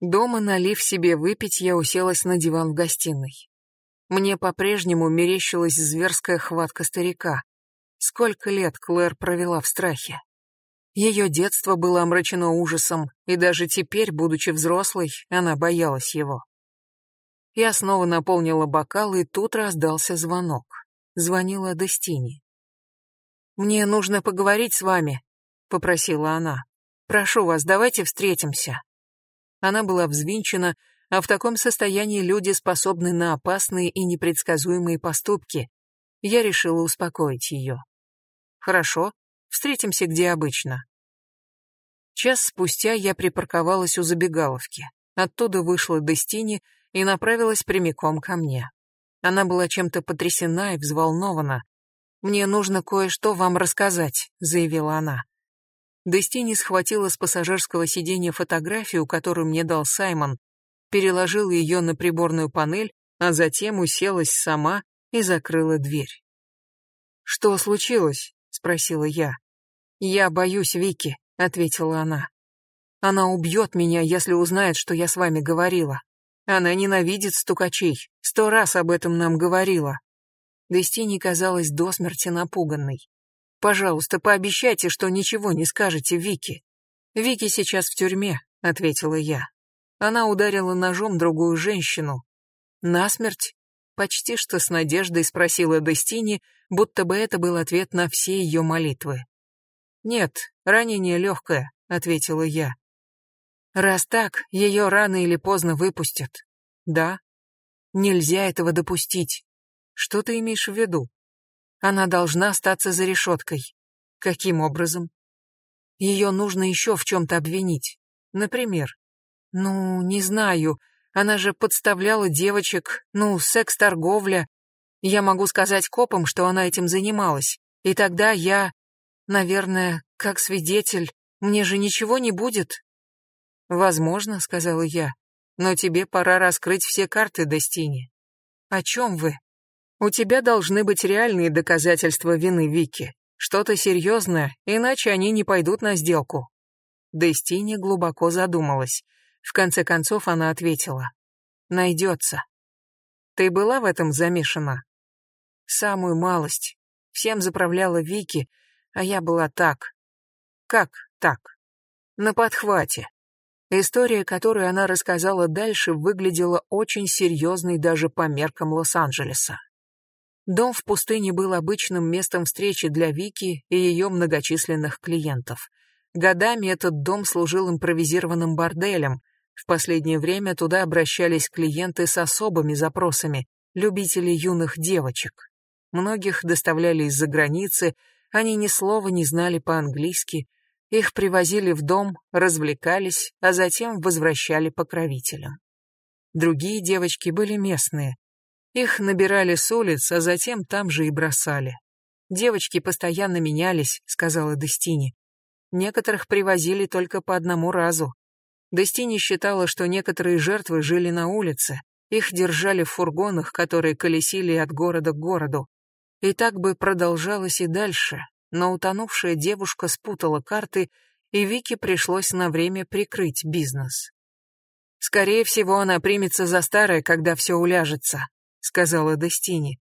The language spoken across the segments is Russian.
Дома, налив себе выпить, я уселась на диван в гостиной. Мне по-прежнему мерещилась зверская хватка старика. Сколько лет Клэр провела в страхе. Ее детство было омрачено ужасом, и даже теперь, будучи взрослой, она боялась его. Я снова наполнила бокал, и тут раздался звонок. Звонила Дестини. «Мне нужно поговорить с вами», — попросила она. «Прошу вас, давайте встретимся». Она была взвинчена, а в таком состоянии люди способны на опасные и непредсказуемые поступки. Я решила успокоить ее. Хорошо, встретимся где обычно. Час спустя я припарковалась у забегаловки. Оттуда вышла Дестини и направилась прямиком ко мне. Она была чем-то потрясена и взволнована. «Мне нужно кое-что вам рассказать», — заявила она. Дестини схватила с пассажирского сиденья фотографию, которую мне дал Саймон, переложила ее на приборную панель, а затем уселась сама и закрыла дверь. «Что случилось?» — спросила я. «Я боюсь Вики», — ответила она. «Она убьет меня, если узнает, что я с вами говорила. Она ненавидит стукачей, сто раз об этом нам говорила». Дестини казалась до смерти напуганной. «Пожалуйста, пообещайте, что ничего не скажете Вике». «Вики сейчас в тюрьме», — ответила я. Она ударила ножом другую женщину. Насмерть? Почти что с надеждой спросила Дестини, будто бы это был ответ на все ее молитвы. «Нет, ранение легкое», — ответила я. «Раз так, ее рано или поздно выпустят». «Да». «Нельзя этого допустить». «Что ты имеешь в виду?» «Она должна остаться за решеткой». «Каким образом?» «Ее нужно еще в чем-то обвинить. Например, ну, не знаю. Она же подставляла девочек. Ну, секс-торговля. Я могу сказать копам, что она этим занималась. И тогда я, наверное, как свидетель, мне же ничего не будет. Возможно, сказала я. Но тебе пора раскрыть все карты, Достини. О чем вы? У тебя должны быть реальные доказательства вины Вики. Что-то серьезное, иначе они не пойдут на сделку. Дестини глубоко задумалась. В конце концов она ответила. Найдется. Ты была в этом замешана? Самую малость. Всем заправляла Вики, а я была так. Как так? На подхвате. История, которую она рассказала дальше, выглядела очень серьезной даже по меркам Лос-Анджелеса. Дом в пустыне был обычным местом встречи для Вики и ее многочисленных клиентов. Годами этот дом служил импровизированным борделем, в последнее время туда обращались клиенты с особыми запросами, любители юных девочек. Многих доставляли из-за границы, они ни слова не знали по-английски, их привозили в дом, развлекались, а затем возвращали покровителям. Другие девочки были местные. Их набирали с улиц, а затем там же и бросали. Девочки постоянно менялись, сказала Дестини. Некоторых привозили только по одному разу. Дестини считала, что некоторые жертвы жили на улице, их держали в фургонах, которые колесили от города к городу. И так бы продолжалось и дальше, но утонувшая девушка спутала карты, и Вике пришлось на время прикрыть бизнес. «Скорее всего, она примется за старое, когда все уляжется», — сказала Дестини.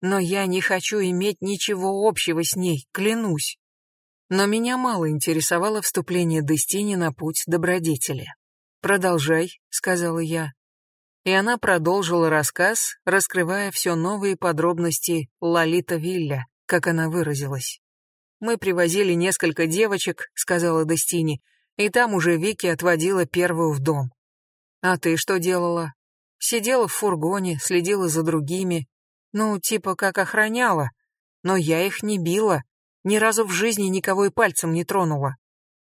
«Но я не хочу иметь ничего общего с ней, клянусь». Но меня мало интересовало вступление Дестини на путь добродетели. «Продолжай», — сказала я. И она продолжила рассказ, раскрывая все новые подробности Лолита Вилля, как она выразилась. «Мы привозили несколько девочек», — сказала Дестини, и там уже Вики отводила первую в дом. «А ты что делала?» «Сидела в фургоне, следила за другими. Ну, типа как охраняла. Но я их не била, ни разу в жизни никого и пальцем не тронула.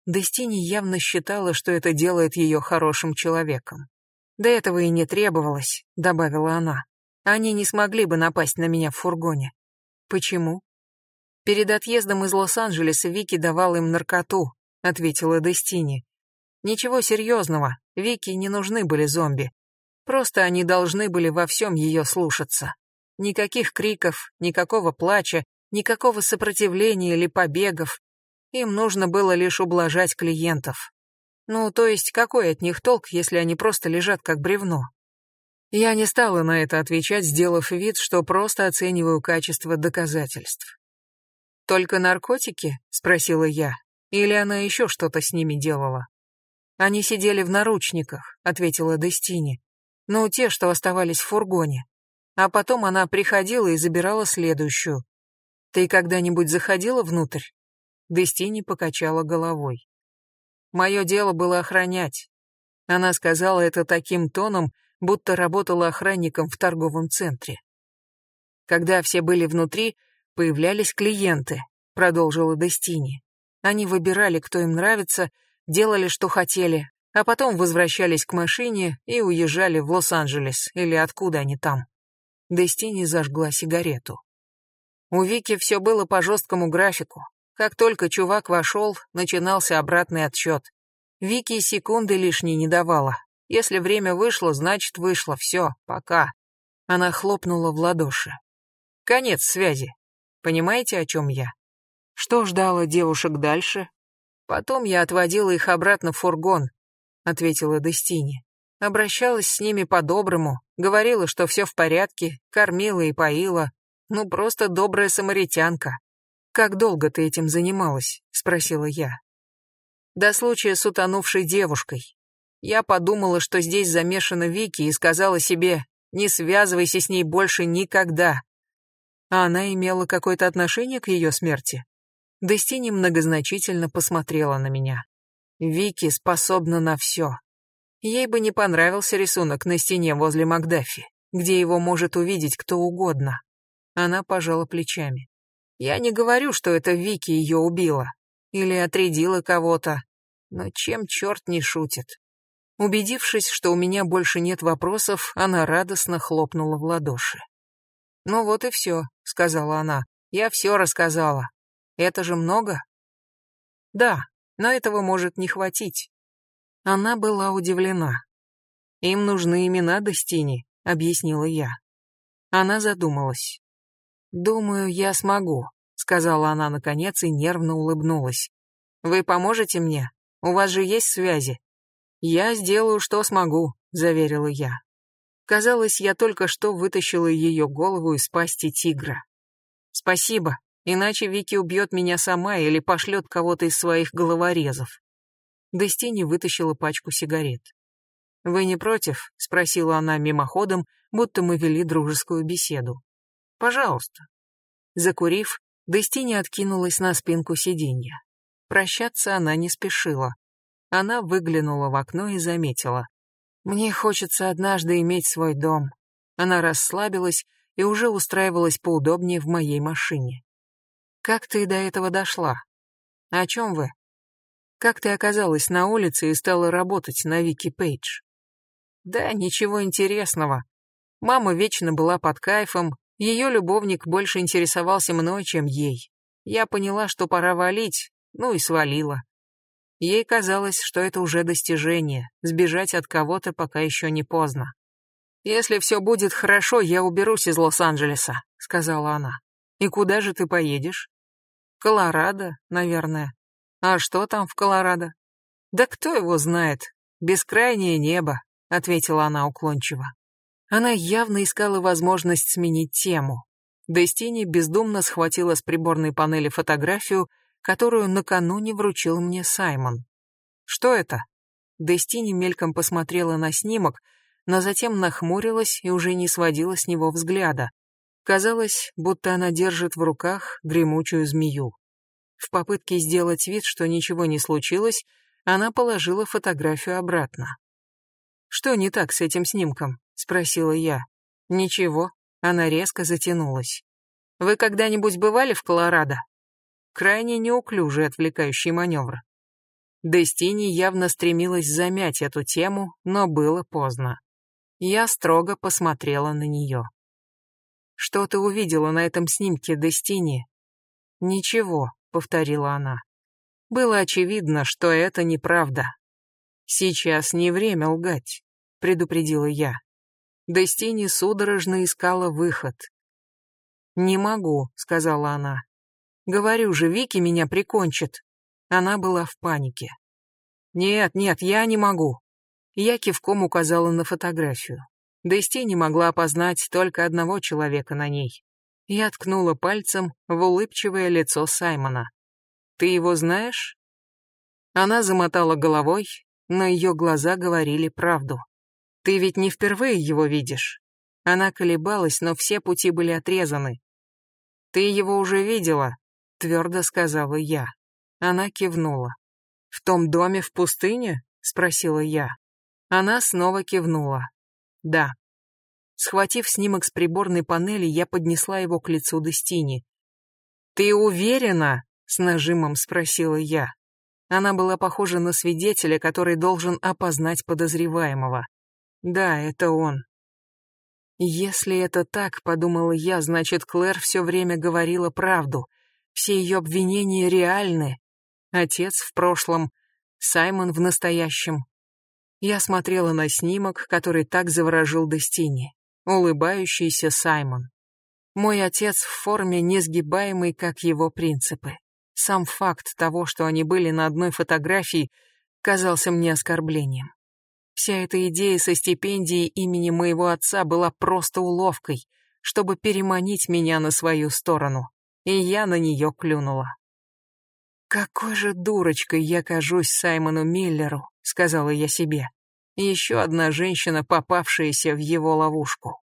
Дестини явно считала, что это делает ее хорошим человеком. «До этого и не требовалось», — добавила она. «Они не смогли бы напасть на меня в фургоне». «Почему?» «Перед отъездом из Лос-Анджелеса Вики давал им наркоту», — ответила Дестини. «Ничего серьезного, Вики не нужны были зомби. Просто они должны были во всем ее слушаться. Никаких криков, никакого плача, Никакого сопротивления или побегов. Им нужно было лишь ублажать клиентов. Ну, то есть, какой от них толк, если они просто лежат как бревно? Я не стала на это отвечать, сделав вид, что просто оцениваю качество доказательств. «Только наркотики?» — спросила я. «Или она еще что-то с ними делала?» «Они сидели в наручниках», — ответила Дестини. «Ну, те, что оставались в фургоне. А потом она приходила и забирала следующую. Ты когда-нибудь заходила внутрь?» Дестини покачала головой. «Мое дело было охранять». Она сказала это таким тоном, будто работала охранником в торговом центре. Когда все были внутри, появлялись клиенты, продолжила Дестини. Они выбирали, кто им нравится, делали, что хотели, а потом возвращались к машине и уезжали в Лос-Анджелес или откуда они там. Дестини зажгла сигарету. У Вики все было по жесткому графику. Как только чувак вошел, начинался обратный отсчет. Вики секунды лишней не давала. Если время вышло, значит вышло, все, пока. Она хлопнула в ладоши. Конец связи. Понимаете, о чем я? Что ждало девушек дальше? Потом я отводила их обратно в фургон, ответила Дестини. Обращалась с ними по-доброму, говорила, что все в порядке, кормила и поила. Ну, просто добрая самаритянка. Как долго ты этим занималась? спросила я. До случая с утонувшей девушкой. Я подумала, что здесь замешана Вики и сказала себе, не связывайся с ней больше никогда. А она имела какое-то отношение к ее смерти? Дестини многозначительно посмотрела на меня. Вики способна на все. Ей бы не понравился рисунок на стене возле Макдафи, где его может увидеть кто угодно. Она пожала плечами. Я не говорю, что это Вики ее убила. Или отрядила кого-то. Но чем черт не шутит? Убедившись, что у меня больше нет вопросов, она радостно хлопнула в ладоши. «Ну вот и все», — сказала она. «Я все рассказала. Это же много?» «Да, но этого может не хватить». Она была удивлена. «Им нужны имена Достини», — объяснила я. Она задумалась. «Думаю, я смогу», — сказала она наконец и нервно улыбнулась. «Вы поможете мне? У вас же есть связи?» «Я сделаю, что смогу», — заверила я. Казалось, я только что вытащила ее голову из пасти тигра. Спасибо, иначе Вики убьет меня сама или пошлет кого-то из своих головорезов. Дестини вытащила пачку сигарет. «Вы не против?» — спросила она мимоходом, будто мы вели дружескую беседу. «Пожалуйста». Закурив, Дестини откинулась на спинку сиденья. Прощаться она не спешила. Она выглянула в окно и заметила. Мне хочется однажды иметь свой дом. Она расслабилась и уже устраивалась поудобнее в моей машине. Как ты до этого дошла? О чем вы? Как ты оказалась на улице и стала работать на Вики Пейдж? Да, ничего интересного. Мама вечно была под кайфом, ее любовник больше интересовался мной, чем ей. Я поняла, что пора валить, ну и свалила. Ей казалось, что это уже достижение, сбежать от кого-то пока еще не поздно. «Если все будет хорошо, я уберусь из Лос-Анджелеса», — сказала она. «И куда же ты поедешь?» «Колорадо, наверное». «А что там в Колорадо?» «Да кто его знает? Бескрайнее небо», — ответила она уклончиво. Она явно искала возможность сменить тему. Дестини бездумно схватила с приборной панели фотографию которую накануне вручил мне Саймон. Что это? Дестини мельком посмотрела на снимок, но затем нахмурилась и уже не сводила с него взгляда. Казалось, будто она держит в руках гремучую змею. В попытке сделать вид, что ничего не случилось, она положила фотографию обратно. «Что не так с этим снимком?» — спросила я. «Ничего». Она резко затянулась. «Вы когда-нибудь бывали в Колорадо?» Крайне неуклюжий отвлекающий маневр. Дестини явно стремилась замять эту тему, но было поздно. Я строго посмотрела на нее. «Что ты увидела на этом снимке, Дестини?» «Ничего», — повторила она. Было очевидно, что это неправда. «Сейчас не время лгать», — предупредила я. Дестини судорожно искала выход. «Не могу», — сказала она. Говорю же, Вики меня прикончит. Она была в панике. Нет, нет, я не могу. Я кивком указала на фотографию. Дести не могла опознать только одного человека на ней. Я ткнула пальцем в улыбчивое лицо Саймона. «Ты его знаешь?» Она замотала головой, но ее глаза говорили правду. «Ты ведь не впервые его видишь?» Она колебалась, но все пути были отрезаны. «Ты его уже видела?» — твердо сказала я. Она кивнула. «В том доме в пустыне?» — спросила я. Она снова кивнула. «Да». Схватив снимок с приборной панели, я поднесла его к лицу Дестини. «Ты уверена?» — с нажимом спросила я. Она была похожа на свидетеля, который должен опознать подозреваемого. Да, это он. Если это так, подумала я, значит, Клэр все время говорила правду. Все ее обвинения реальны. Отец в прошлом, Саймон в настоящем. Я смотрела на снимок, который так заворожил Дестини. Улыбающийся Саймон. Мой отец в форме, несгибаемой, как его принципы. Сам факт того, что они были на одной фотографии, казался мне оскорблением. Вся эта идея со стипендией имени моего отца была просто уловкой, чтобы переманить меня на свою сторону, и я на нее клюнула. «Какой же дурочкой я кажусь Саймону Миллеру», — сказала я себе. Еще одна женщина, попавшаяся в его ловушку.